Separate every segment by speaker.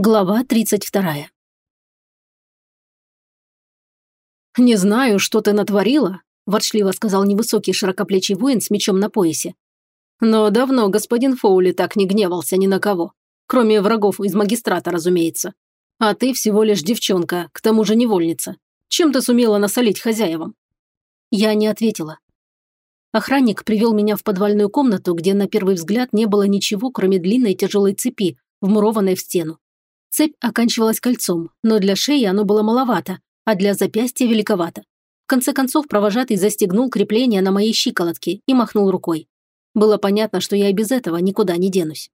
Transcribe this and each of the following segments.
Speaker 1: Глава 32.
Speaker 2: «Не знаю, что ты натворила», – ворчливо сказал невысокий широкоплечий воин с мечом на поясе. «Но давно господин Фоули так не гневался ни на кого. Кроме врагов из магистрата, разумеется. А ты всего лишь девчонка, к тому же невольница. Чем ты сумела насолить хозяевам?»
Speaker 1: Я не ответила. Охранник привел меня в подвальную комнату, где на первый взгляд не было ничего, кроме длинной тяжелой цепи, вмурованной в стену. Цепь оканчивалась кольцом, но для шеи оно было маловато, а для запястья великовато. В конце концов провожатый застегнул крепление на моей щиколотке и махнул рукой. Было понятно, что я и без этого никуда не денусь.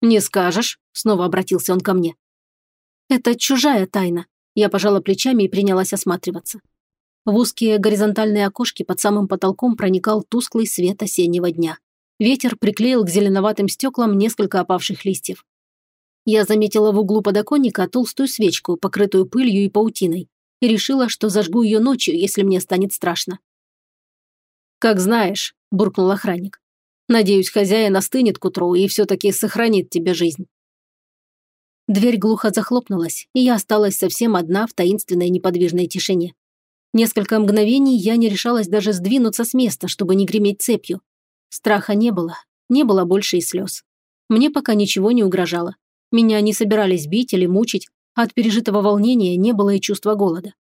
Speaker 2: «Не скажешь?» – снова обратился он ко мне.
Speaker 1: «Это чужая тайна». Я пожала плечами и принялась осматриваться. В узкие горизонтальные окошки под самым потолком проникал тусклый свет осеннего дня. Ветер приклеил к зеленоватым стеклам несколько опавших листьев. Я заметила в углу подоконника толстую свечку, покрытую пылью и паутиной, и решила, что зажгу ее ночью, если мне станет страшно.
Speaker 2: «Как знаешь», – буркнул охранник. «Надеюсь, хозяин остынет к утру и все-таки сохранит тебе жизнь».
Speaker 1: Дверь глухо захлопнулась, и я осталась совсем одна в таинственной неподвижной тишине. Несколько мгновений я не решалась даже сдвинуться с места, чтобы не греметь цепью. Страха не было, не было больше и слез. Мне пока ничего не угрожало. Меня не собирались бить или мучить, а от пережитого волнения не было и чувства голода.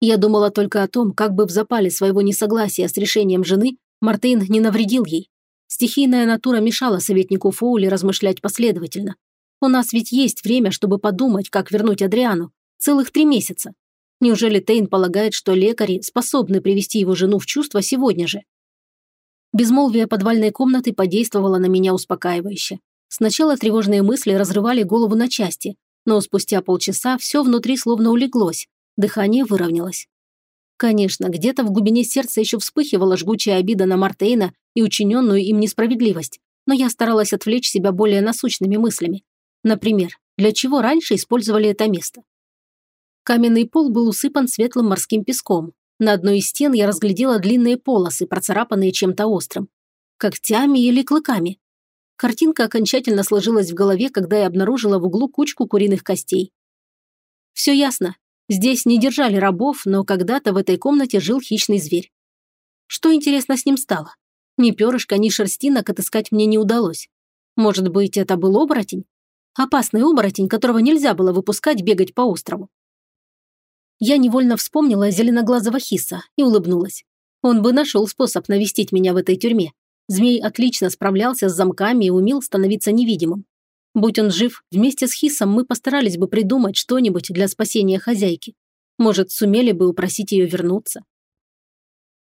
Speaker 1: Я думала только о том, как бы в запале своего несогласия с решением жены Мартейн не навредил ей. Стихийная натура мешала советнику Фоули размышлять последовательно. У нас ведь есть время, чтобы подумать, как вернуть Адриану. Целых три месяца. Неужели Тейн полагает, что лекари способны привести его жену в чувство сегодня же? Безмолвие подвальной комнаты подействовало на меня успокаивающе. Сначала тревожные мысли разрывали голову на части, но спустя полчаса все внутри словно улеглось, дыхание выровнялось. Конечно, где-то в глубине сердца еще вспыхивала жгучая обида на Мартейна и учиненную им несправедливость, но я старалась отвлечь себя более насущными мыслями. Например, для чего раньше использовали это место? Каменный пол был усыпан светлым морским песком. На одной из стен я разглядела длинные полосы, процарапанные чем-то острым. Когтями или клыками. Картинка окончательно сложилась в голове, когда я обнаружила в углу кучку куриных костей. Все ясно. Здесь не держали рабов, но когда-то в этой комнате жил хищный зверь. Что, интересно, с ним стало? Ни перышка, ни шерстинок отыскать мне не удалось. Может быть, это был оборотень? Опасный оборотень, которого нельзя было выпускать бегать по острову. Я невольно вспомнила зеленоглазого хиса и улыбнулась. Он бы нашел способ навестить меня в этой тюрьме. Змей отлично справлялся с замками и умел становиться невидимым. Будь он жив, вместе с Хисом мы постарались бы придумать что-нибудь для спасения хозяйки. Может, сумели бы упросить ее вернуться.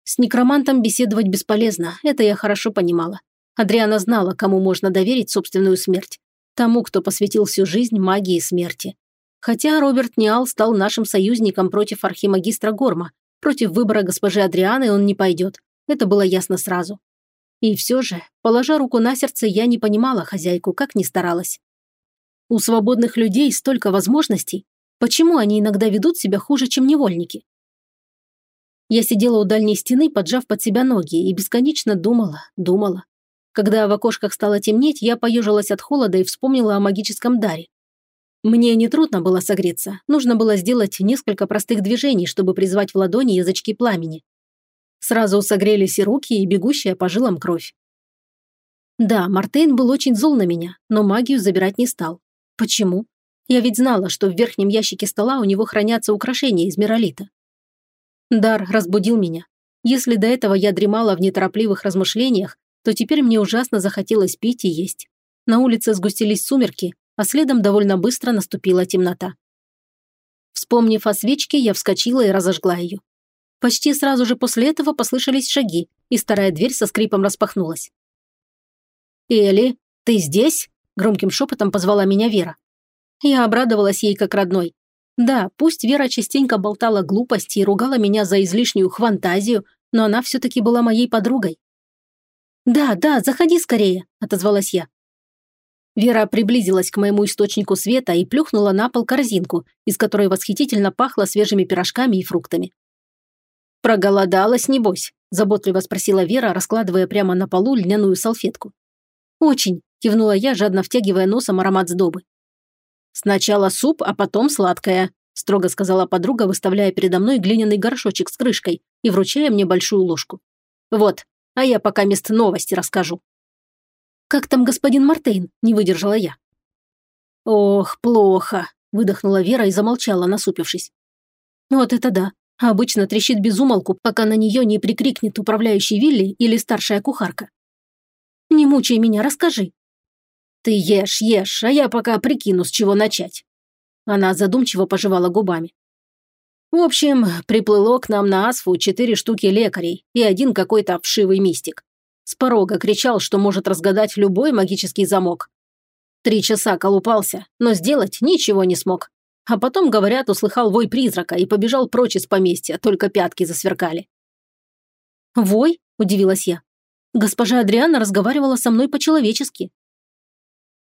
Speaker 1: С некромантом беседовать бесполезно, это я хорошо понимала. Адриана знала, кому можно доверить собственную смерть. Тому, кто посвятил всю жизнь магии смерти. Хотя Роберт Ниал стал нашим союзником против архимагистра Горма, против выбора госпожи Адрианы он не пойдет. Это было ясно сразу. И все же, положа руку на сердце, я не понимала хозяйку, как ни старалась. У свободных людей столько возможностей. Почему они иногда ведут себя хуже, чем невольники? Я сидела у дальней стены, поджав под себя ноги, и бесконечно думала, думала. Когда в окошках стало темнеть, я поежилась от холода и вспомнила о магическом даре. Мне нетрудно было согреться, нужно было сделать несколько простых движений, чтобы призвать в ладони язычки пламени. Сразу согрелись и руки, и бегущая по жилам кровь. Да, Мартейн был очень зол на меня, но магию забирать не стал. Почему? Я ведь знала, что в верхнем ящике стола у него хранятся украшения из миролита. Дар разбудил меня. Если до этого я дремала в неторопливых размышлениях, то теперь мне ужасно захотелось пить и есть. На улице сгустились сумерки, а следом довольно быстро наступила темнота. Вспомнив о свечке, я вскочила и разожгла ее. Почти сразу же после этого послышались шаги, и старая дверь со скрипом распахнулась. «Элли, ты здесь?» – громким шепотом позвала меня Вера. Я обрадовалась ей как родной. Да, пусть Вера частенько болтала глупости и ругала меня за излишнюю фантазию, но она все-таки была моей подругой. «Да, да, заходи скорее», – отозвалась я. Вера приблизилась к моему источнику света и плюхнула на пол корзинку, из которой восхитительно пахло свежими пирожками и фруктами. «Проголодалась, небось?» – заботливо спросила Вера, раскладывая прямо на полу льняную салфетку. «Очень», – кивнула я, жадно втягивая носом аромат сдобы.
Speaker 2: «Сначала суп, а потом сладкое», – строго сказала подруга, выставляя передо мной глиняный горшочек с крышкой и вручая мне большую ложку. «Вот, а я пока мест новости расскажу».
Speaker 1: «Как там господин Мартейн?» – не выдержала я.
Speaker 2: «Ох, плохо», – выдохнула Вера и замолчала, насупившись.
Speaker 1: «Вот это да. Обычно трещит без умолку, пока на нее не прикрикнет управляющий Вилли или старшая кухарка. Не мучай меня, расскажи.
Speaker 2: Ты ешь, ешь, а я пока прикину, с чего начать. Она задумчиво пожевала губами. В общем, приплыло к нам на Асфу четыре штуки лекарей и один какой-то вшивый мистик. С порога кричал, что может разгадать любой магический замок. Три часа колупался, но сделать ничего не смог. А потом, говорят, услыхал вой призрака и побежал прочь из поместья, только пятки засверкали.
Speaker 1: «Вой?» – удивилась я. «Госпожа Адриана разговаривала со мной по-человечески».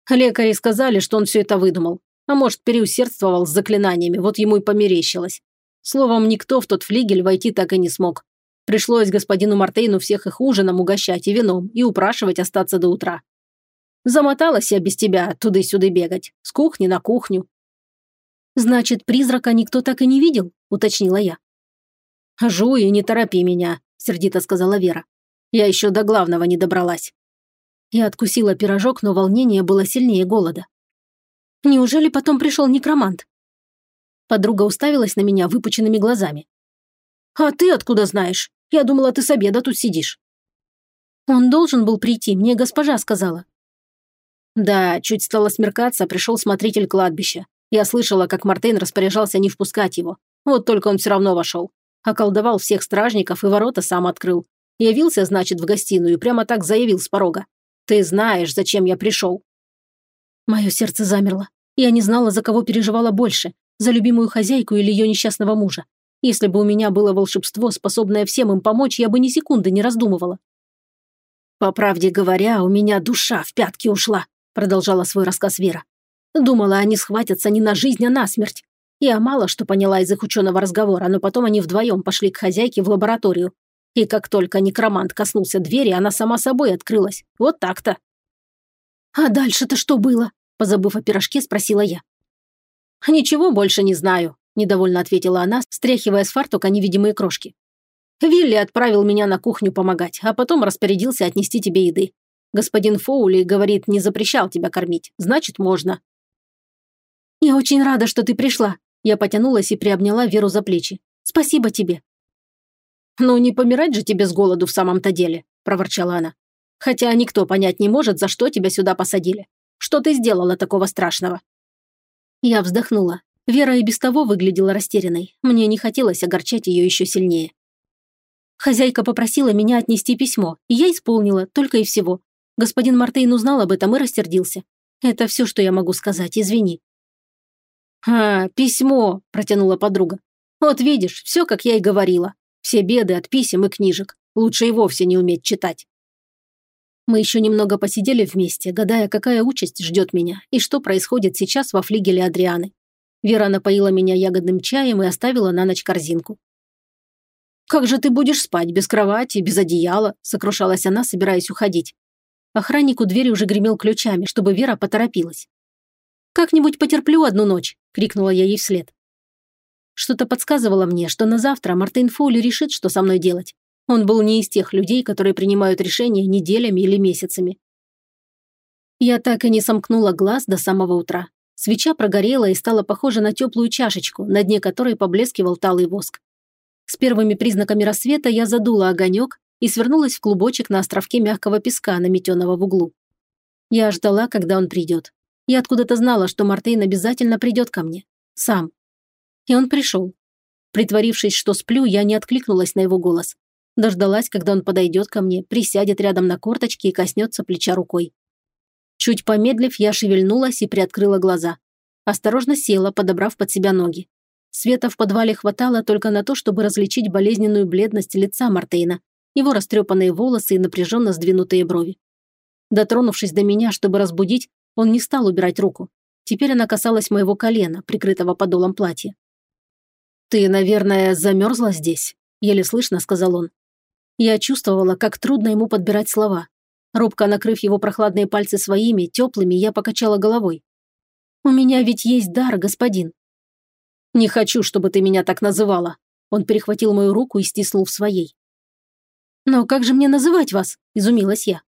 Speaker 2: Лекари сказали, что он все это выдумал. А может, переусердствовал с заклинаниями, вот ему и померещилось. Словом, никто в тот флигель войти так и не смог. Пришлось господину Мартейну всех их ужином угощать и вином, и упрашивать остаться до утра. Замоталась я без тебя туда-сюда бегать, с кухни на кухню.
Speaker 1: «Значит, призрака никто так и не видел?» – уточнила я.
Speaker 2: «Жуй не торопи меня», – сердито сказала Вера. «Я еще до главного не добралась».
Speaker 1: Я откусила пирожок, но волнение было сильнее голода. Неужели потом пришел некромант? Подруга уставилась на меня выпученными глазами.
Speaker 2: «А ты откуда знаешь? Я думала, ты с обеда тут сидишь».
Speaker 1: «Он должен был прийти, мне госпожа сказала».
Speaker 2: Да, чуть стало смеркаться, пришел смотритель кладбища. Я слышала, как Мартейн распоряжался не впускать его. Вот только он все равно вошел. Околдовал всех стражников и ворота сам открыл. Явился, значит, в гостиную и прямо так заявил с порога. «Ты знаешь, зачем я пришел».
Speaker 1: Мое сердце замерло. Я не знала, за кого переживала больше, за любимую хозяйку или ее несчастного мужа. Если бы у меня было волшебство, способное всем им помочь, я бы ни секунды не раздумывала.
Speaker 2: «По правде говоря, у меня душа в пятки ушла», продолжала свой рассказ Вера. «Думала, они схватятся не на жизнь, а на смерть. Я мало что поняла из их ученого разговора, но потом они вдвоем пошли к хозяйке в лабораторию. И как только некромант коснулся двери, она сама собой открылась. Вот так-то».
Speaker 1: «А дальше-то что было?» Позабыв о пирожке, спросила я.
Speaker 2: «Ничего больше не знаю», – недовольно ответила она, стряхивая с фартука невидимые крошки. «Вилли отправил меня на кухню помогать, а потом распорядился отнести тебе еды. Господин Фоули, говорит, не запрещал тебя кормить, значит, можно».
Speaker 1: «Я очень рада, что ты пришла», – я потянулась и приобняла Веру за плечи. «Спасибо тебе».
Speaker 2: «Ну, не помирать же тебе с голоду в самом-то деле», – проворчала она. «Хотя никто понять не может, за что тебя сюда посадили. Что ты сделала такого страшного?»
Speaker 1: Я вздохнула. Вера и без того выглядела растерянной. Мне не хотелось огорчать ее еще сильнее. Хозяйка попросила меня отнести письмо, и я исполнила, только и всего. Господин Мартейн узнал об этом и растердился. Это все, что я могу сказать, извини.
Speaker 2: «А, письмо», – протянула подруга. «Вот видишь, все, как я и говорила. Все беды от писем и книжек. Лучше и вовсе не уметь читать».
Speaker 1: Мы еще немного посидели вместе, гадая, какая участь ждет меня и что происходит сейчас во флигеле Адрианы. Вера напоила меня ягодным чаем и оставила на ночь корзинку.
Speaker 2: «Как же ты будешь спать без кровати, без одеяла?» – сокрушалась она, собираясь уходить.
Speaker 1: Охранник у двери уже гремел ключами, чтобы Вера поторопилась. «Как-нибудь потерплю одну ночь!» – крикнула я ей вслед. Что-то подсказывало мне, что на завтра Мартин Фоули решит, что со мной делать. Он был не из тех людей, которые принимают решения неделями или месяцами. Я так и не сомкнула глаз до самого утра. Свеча прогорела и стала похожа на теплую чашечку, на дне которой поблескивал талый воск. С первыми признаками рассвета я задула огонек и свернулась в клубочек на островке мягкого песка, наметенного в углу. Я ждала, когда он придет. Я откуда-то знала, что Мартейн обязательно придет ко мне. Сам. И он пришел. Притворившись, что сплю, я не откликнулась на его голос. Дождалась, когда он подойдет ко мне, присядет рядом на корточки и коснется плеча рукой. Чуть помедлив, я шевельнулась и приоткрыла глаза. Осторожно села, подобрав под себя ноги. Света в подвале хватало только на то, чтобы различить болезненную бледность лица Мартейна, его растрепанные волосы и напряженно сдвинутые брови. Дотронувшись до меня, чтобы разбудить, он не стал убирать руку. Теперь она касалась моего колена, прикрытого подолом платья.
Speaker 2: «Ты, наверное, замерзла здесь?» – еле слышно сказал он.
Speaker 1: Я чувствовала, как трудно ему подбирать слова. Робко накрыв его прохладные пальцы своими, теплыми, я покачала головой. У меня ведь есть дар, господин».
Speaker 2: «Не хочу, чтобы ты меня так называла». Он перехватил мою руку и стиснул в своей.
Speaker 1: «Но как же мне называть вас?» – изумилась я.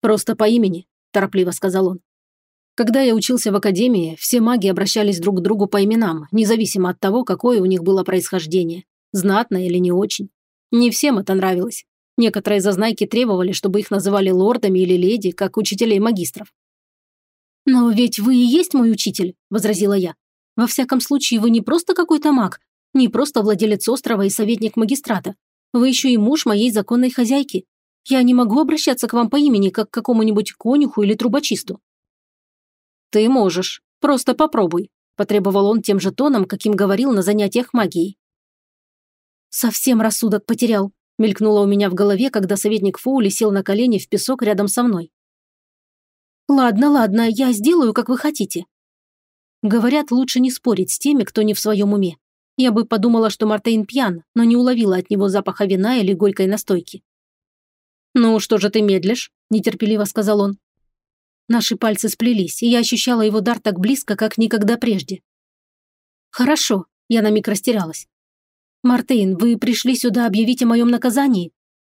Speaker 2: «Просто по имени», – торопливо сказал он. Когда я учился в академии, все маги обращались друг к другу по именам, независимо от того, какое у них было происхождение, знатное или не очень. Не всем это нравилось. Некоторые зазнайки требовали, чтобы их называли лордами или леди, как учителей магистров.
Speaker 1: «Но ведь вы и есть мой учитель», – возразила я. «Во всяком случае, вы не просто какой-то маг, не просто владелец острова и советник магистрата. Вы еще и муж моей законной хозяйки. Я не могу обращаться к вам по имени, как к какому-нибудь конюху или трубочисту».
Speaker 2: «Ты можешь. Просто попробуй», – потребовал он тем же тоном, каким говорил на занятиях магией.
Speaker 1: «Совсем рассудок потерял», – мелькнуло у меня в голове, когда советник Фоули сел на колени в песок рядом со мной. «Ладно, ладно, я сделаю, как вы хотите». Говорят, лучше не спорить с теми, кто не в своем уме. Я бы подумала, что Мартейн пьян, но не уловила от него запаха вина или горькой настойки.
Speaker 2: «Ну, что же ты медлишь?» – нетерпеливо сказал он.
Speaker 1: Наши пальцы сплелись, и я ощущала его дар так близко, как никогда прежде. «Хорошо», – я на миг растерялась. «Мартейн, вы пришли сюда объявить о моем наказании?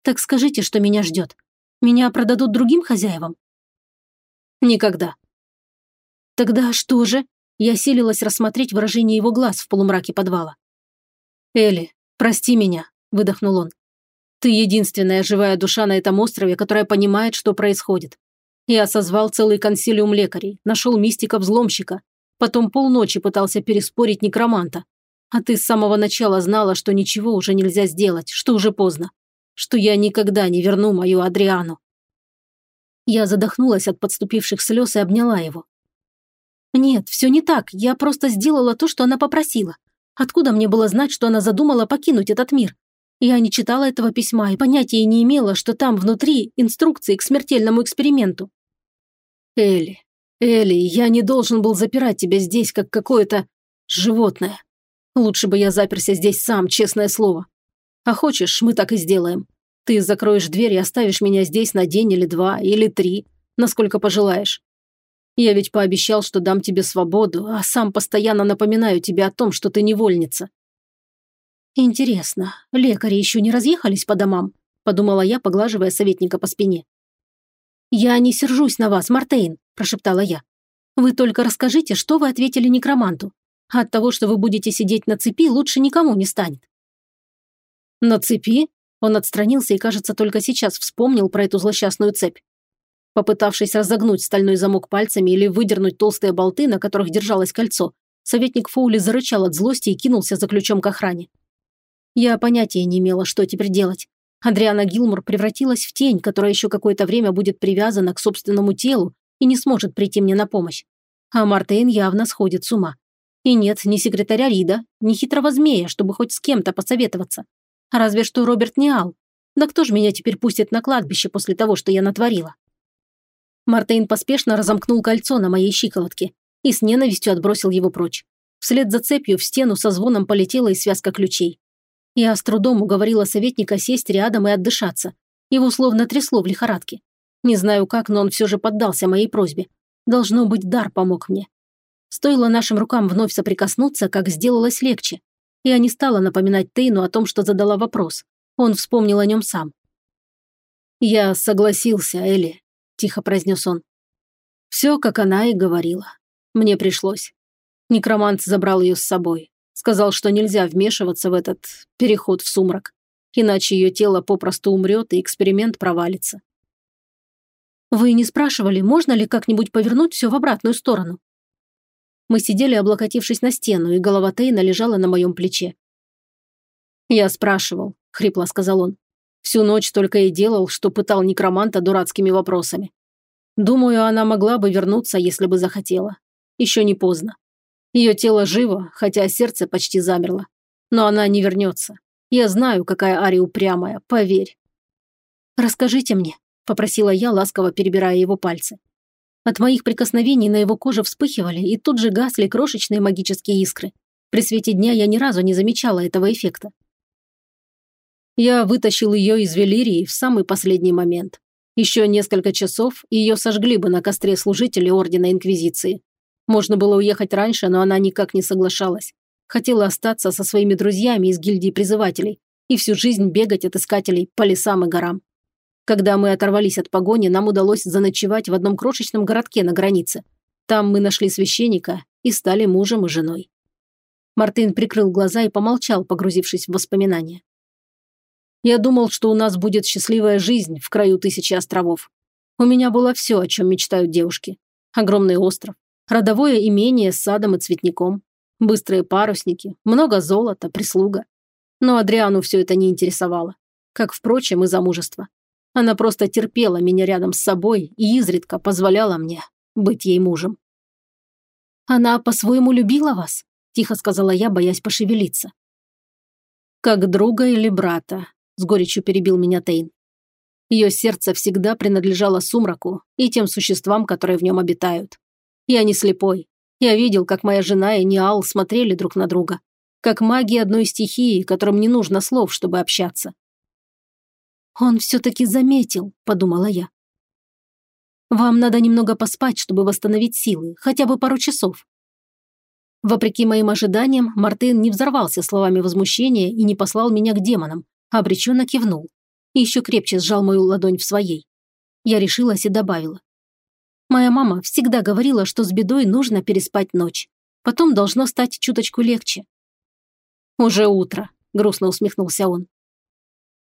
Speaker 1: Так скажите, что меня ждет. Меня продадут другим хозяевам?»
Speaker 2: «Никогда».
Speaker 1: «Тогда что же?» Я силилась рассмотреть выражение его глаз в полумраке подвала.
Speaker 2: «Элли, прости меня», – выдохнул он. «Ты единственная живая душа на этом острове, которая понимает, что происходит. Я созвал целый консилиум лекарей, нашел мистика-взломщика, потом полночи пытался переспорить некроманта. А ты с самого начала знала, что ничего уже нельзя сделать, что уже поздно, что я никогда не верну мою Адриану.
Speaker 1: Я задохнулась от подступивших слез и обняла его. «Нет, все не так, я просто сделала то, что она попросила. Откуда мне было знать, что она задумала покинуть этот мир? Я не читала этого письма и понятия не имела, что там внутри инструкции к смертельному эксперименту.
Speaker 2: Элли, Элли, я не должен был запирать тебя здесь, как какое-то животное. Лучше бы я заперся здесь сам, честное слово. А хочешь, мы так и сделаем. Ты закроешь дверь и оставишь меня здесь на день или два, или три, насколько пожелаешь. Я ведь пообещал, что дам тебе свободу, а сам постоянно напоминаю тебе о том, что ты невольница.
Speaker 1: Интересно, лекари еще не разъехались по домам? Подумала я, поглаживая советника по спине. «Я не сержусь на вас, Мартейн», – прошептала я. «Вы только расскажите, что вы ответили некроманту. От того, что вы будете сидеть на цепи, лучше никому не станет».
Speaker 2: «На цепи?» Он отстранился и, кажется, только сейчас вспомнил про эту злосчастную цепь. Попытавшись разогнуть стальной замок пальцами или выдернуть толстые болты, на которых держалось кольцо, советник Фоули зарычал от злости и кинулся за ключом к охране. Я понятия не имела, что теперь делать. Адриана Гилмор превратилась в тень, которая еще какое-то время будет привязана к собственному телу и не сможет прийти мне на помощь. А Мартейн явно сходит с ума. И нет ни секретаря Рида, ни хитрого змея, чтобы хоть с кем-то посоветоваться. Разве что Роберт Ниал. Да кто ж меня теперь пустит на кладбище после того, что я натворила? Мартейн поспешно разомкнул кольцо на моей щиколотке и с ненавистью отбросил его прочь. Вслед за цепью в стену со звоном полетела и связка ключей. Я с трудом уговорила советника сесть рядом и отдышаться. Его словно трясло в лихорадке. Не знаю как, но он все же поддался моей просьбе. Должно быть, дар помог мне. Стоило нашим рукам вновь соприкоснуться, как сделалось легче. Я не стала напоминать Тейну о том, что задала вопрос. Он вспомнил о нем сам. «Я согласился, Элли», – тихо произнес он. «Все, как она и говорила. Мне пришлось. Некромант забрал ее с собой. Сказал, что нельзя вмешиваться в этот переход в сумрак, иначе ее тело попросту умрет и эксперимент провалится.
Speaker 1: Вы не спрашивали, можно ли как-нибудь повернуть все в обратную сторону? Мы сидели, облокотившись на стену, и голова Тейна лежала на моем плече.
Speaker 2: «Я спрашивал», — хрипло сказал он. «Всю ночь только и делал, что пытал некроманта дурацкими вопросами. Думаю, она могла бы вернуться, если бы захотела. Еще не поздно. Ее тело живо, хотя сердце почти замерло. Но она не вернется. Я знаю, какая Ари упрямая, поверь.
Speaker 1: «Расскажите мне», – попросила я, ласково перебирая его пальцы. От моих прикосновений на его коже вспыхивали и тут же гасли крошечные магические искры. При свете дня я ни разу не замечала этого эффекта.
Speaker 2: Я вытащил ее из Велирии в самый последний момент. Еще несколько часов, ее сожгли бы на костре служители Ордена Инквизиции.
Speaker 1: Можно было уехать раньше, но она никак не соглашалась. Хотела остаться со своими друзьями из гильдии призывателей и всю жизнь бегать от искателей по лесам и горам. Когда мы оторвались от погони, нам удалось заночевать в одном крошечном городке на границе. Там мы нашли священника и стали мужем и женой. Мартын прикрыл глаза и помолчал, погрузившись в воспоминания. Я думал, что у нас будет счастливая жизнь в краю тысячи островов. У меня было все, о чем мечтают девушки. Огромный остров, родовое имение с садом и цветником, быстрые парусники, много золота, прислуга. Но Адриану все это не интересовало. Как, впрочем, и замужество. Она просто терпела меня рядом с собой и изредка позволяла мне быть ей мужем. «Она по-своему любила вас?» – тихо сказала я, боясь пошевелиться. «Как друга или брата», – с горечью перебил меня Тейн. Ее сердце всегда принадлежало сумраку и тем существам, которые в нем обитают. Я не слепой. Я видел, как моя жена и Ниал смотрели друг на друга. Как маги одной стихии, которым не нужно слов, чтобы общаться. «Он все-таки заметил», – подумала я. «Вам надо немного поспать, чтобы восстановить силы, хотя бы пару часов». Вопреки моим ожиданиям, Мартын не взорвался словами возмущения и не послал меня к демонам, а обреченно кивнул. И еще крепче сжал мою ладонь в своей. Я решилась и добавила. Моя мама всегда говорила, что с бедой нужно переспать ночь. Потом должно стать чуточку легче. «Уже утро», – грустно усмехнулся он.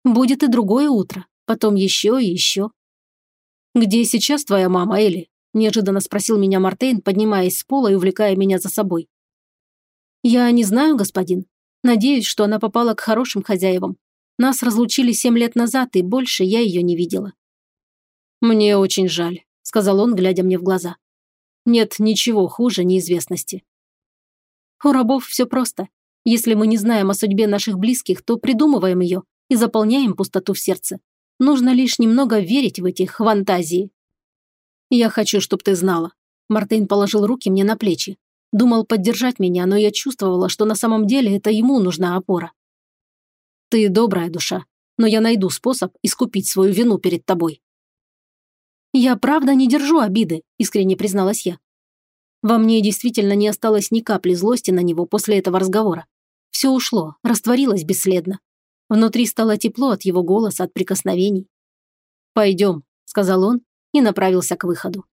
Speaker 1: Будет и другое утро, потом еще и еще. «Где сейчас твоя мама, Элли?» – неожиданно спросил меня Мартейн, поднимаясь с пола и увлекая меня за собой. «Я не знаю, господин. Надеюсь, что она попала к хорошим хозяевам. Нас разлучили семь лет назад, и больше я ее не видела». «Мне очень жаль», – сказал он, глядя мне в глаза. «Нет ничего хуже неизвестности». «У рабов все просто. Если мы не знаем о судьбе наших близких, то придумываем ее, и заполняем пустоту в сердце. Нужно лишь немного верить в эти фантазии. Я хочу, чтобы ты знала. Мартин положил руки мне на плечи. Думал поддержать меня, но я чувствовала, что на самом деле это ему нужна опора. Ты добрая душа, но я найду способ искупить свою вину перед тобой. Я правда не держу обиды, искренне призналась я. Во мне действительно не осталось ни капли злости на него после этого разговора. Все ушло, растворилось бесследно. Внутри стало тепло от его голоса, от прикосновений. «Пойдем», – сказал он и направился к выходу.